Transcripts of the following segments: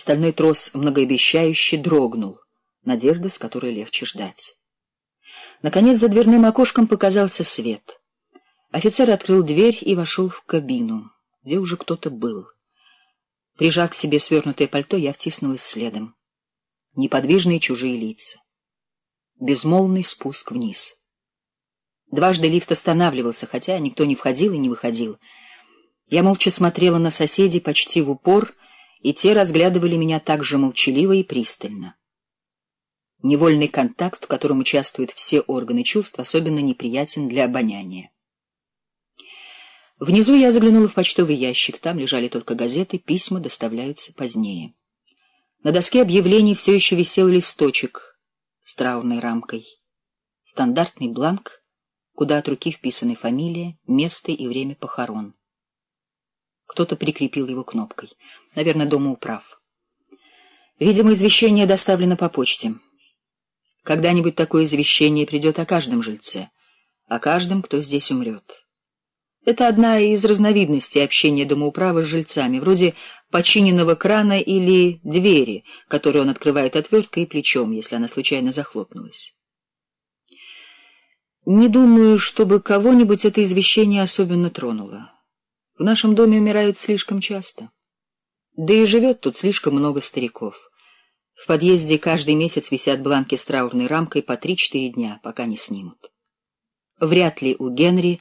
стальной трос многообещающе дрогнул, надежда, с которой легче ждать. Наконец за дверным окошком показался свет. Офицер открыл дверь и вошел в кабину, где уже кто-то был. Прижав к себе свернутое пальто, я втиснулась следом. Неподвижные чужие лица. Безмолвный спуск вниз. Дважды лифт останавливался, хотя никто не входил и не выходил. Я молча смотрела на соседей почти в упор, и те разглядывали меня так же молчаливо и пристально. Невольный контакт, в котором участвуют все органы чувств, особенно неприятен для обоняния. Внизу я заглянула в почтовый ящик. Там лежали только газеты, письма доставляются позднее. На доске объявлений все еще висел листочек с траурной рамкой. Стандартный бланк, куда от руки вписаны фамилия, место и время похорон. Кто-то прикрепил его кнопкой. Наверное, дома управ. Видимо, извещение доставлено по почте. Когда-нибудь такое извещение придет о каждом жильце, о каждом, кто здесь умрет. Это одна из разновидностей общения домоуправы с жильцами, вроде починенного крана или двери, которую он открывает отверткой и плечом, если она случайно захлопнулась. Не думаю, чтобы кого-нибудь это извещение особенно тронуло. В нашем доме умирают слишком часто. Да и живет тут слишком много стариков. В подъезде каждый месяц висят бланки с траурной рамкой по три-четыре дня, пока не снимут. Вряд ли у Генри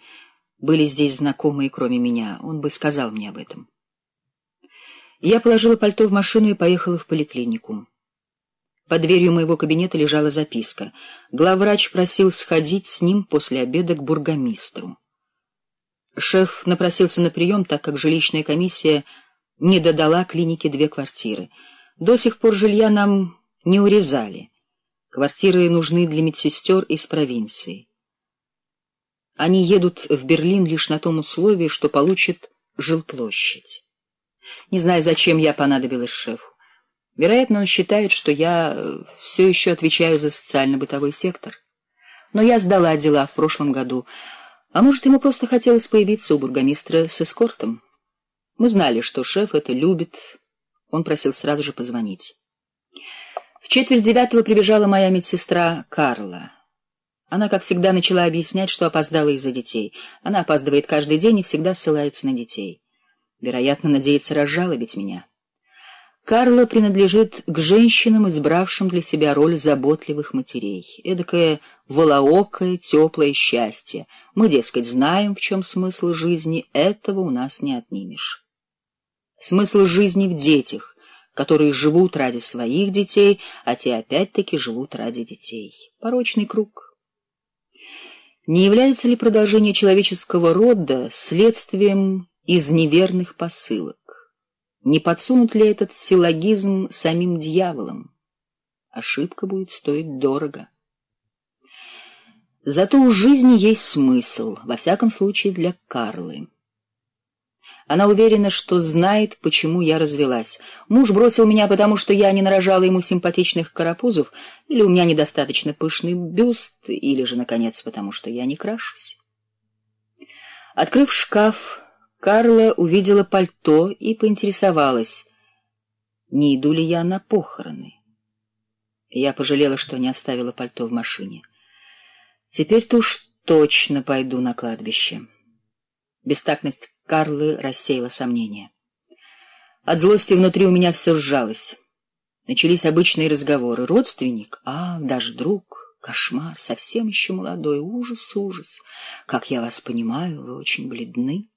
были здесь знакомые, кроме меня. Он бы сказал мне об этом. Я положила пальто в машину и поехала в поликлинику. Под дверью моего кабинета лежала записка. Главврач просил сходить с ним после обеда к бургомистру. Шеф напросился на прием, так как жилищная комиссия не додала клинике две квартиры. До сих пор жилья нам не урезали. Квартиры нужны для медсестер из провинции. Они едут в Берлин лишь на том условии, что получат жилплощадь. Не знаю, зачем я понадобилась шефу. Вероятно, он считает, что я э, все еще отвечаю за социально-бытовой сектор. Но я сдала дела в прошлом году, а может, ему просто хотелось появиться у бургомистра с эскортом. Мы знали, что шеф это любит. Он просил сразу же позвонить. В четверть девятого прибежала моя медсестра Карла. Она, как всегда, начала объяснять, что опоздала из-за детей. Она опаздывает каждый день и всегда ссылается на детей. Вероятно, надеется разжалобить меня. Карла принадлежит к женщинам, избравшим для себя роль заботливых матерей. Эдакое волоокое, теплое счастье. Мы, дескать, знаем, в чем смысл жизни, этого у нас не отнимешь. Смысл жизни в детях, которые живут ради своих детей, а те опять-таки живут ради детей. Порочный круг. Не является ли продолжение человеческого рода следствием из неверных посылок? Не подсунут ли этот силлогизм самим дьяволом? Ошибка будет стоить дорого. Зато у жизни есть смысл, во всяком случае для Карлы. Она уверена, что знает, почему я развелась. Муж бросил меня, потому что я не нарожала ему симпатичных карапузов, или у меня недостаточно пышный бюст, или же, наконец, потому что я не крашусь. Открыв шкаф, Карла увидела пальто и поинтересовалась, не иду ли я на похороны. Я пожалела, что не оставила пальто в машине. Теперь-то уж точно пойду на кладбище. Бестактность Карлы рассеяла сомнения. От злости внутри у меня все сжалось. Начались обычные разговоры. Родственник? А, даже друг. Кошмар. Совсем еще молодой. Ужас, ужас. Как я вас понимаю, вы очень бледны.